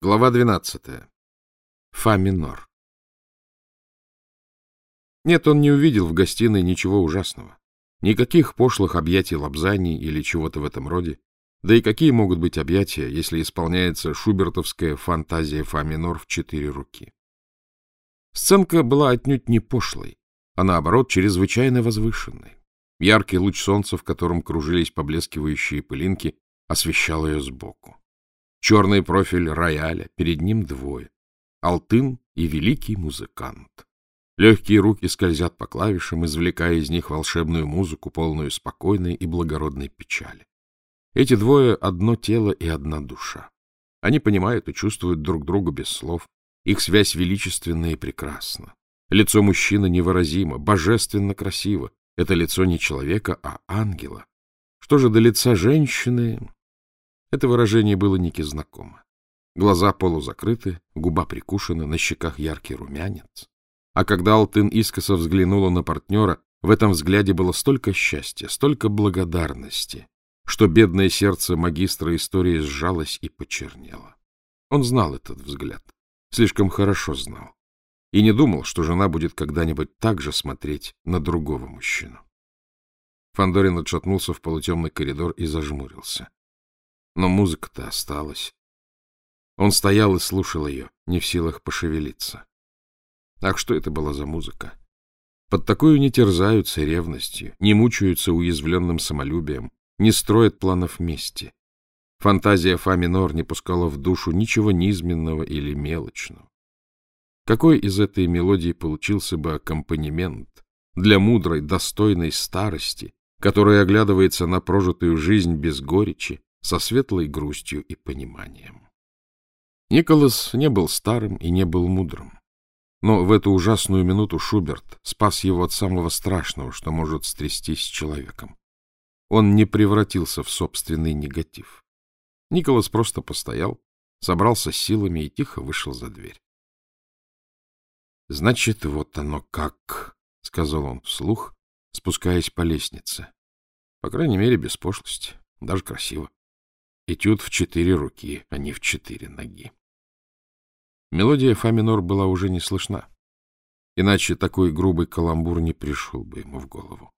Глава 12. Фа минор. Нет, он не увидел в гостиной ничего ужасного. Никаких пошлых объятий лапзаний или чего-то в этом роде. Да и какие могут быть объятия, если исполняется шубертовская фантазия фа минор в четыре руки? Сценка была отнюдь не пошлой, а наоборот чрезвычайно возвышенной. Яркий луч солнца, в котором кружились поблескивающие пылинки, освещал ее сбоку. Черный профиль рояля, перед ним двое. Алтын и великий музыкант. Легкие руки скользят по клавишам, извлекая из них волшебную музыку, полную спокойной и благородной печали. Эти двое — одно тело и одна душа. Они понимают и чувствуют друг друга без слов. Их связь величественна и прекрасна. Лицо мужчины невыразимо, божественно красиво. Это лицо не человека, а ангела. Что же до лица женщины, это выражение было Нике знакомо. Глаза полузакрыты, губа прикушена, на щеках яркий румянец. А когда Алтын искоса взглянула на партнера, в этом взгляде было столько счастья, столько благодарности, что бедное сердце магистра истории сжалось и почернело. Он знал этот взгляд, слишком хорошо знал, и не думал, что жена будет когда-нибудь так же смотреть на другого мужчину. Фандорин отшатнулся в полутемный коридор и зажмурился. Но музыка-то осталась. Он стоял и слушал ее, не в силах пошевелиться. Ах, что это была за музыка? Под такую не терзаются ревностью, не мучаются уязвленным самолюбием, не строят планов мести. Фантазия фа минор не пускала в душу ничего низменного или мелочного. Какой из этой мелодии получился бы аккомпанемент для мудрой, достойной старости, которая оглядывается на прожитую жизнь без горечи, со светлой грустью и пониманием. Николас не был старым и не был мудрым. Но в эту ужасную минуту Шуберт спас его от самого страшного, что может стрястись с человеком. Он не превратился в собственный негатив. Николас просто постоял, собрался силами и тихо вышел за дверь. — Значит, вот оно как, — сказал он вслух, спускаясь по лестнице. По крайней мере, без пошлости, даже красиво. Этюд в четыре руки, а не в четыре ноги. Мелодия фа минор была уже не слышна. Иначе такой грубый каламбур не пришел бы ему в голову.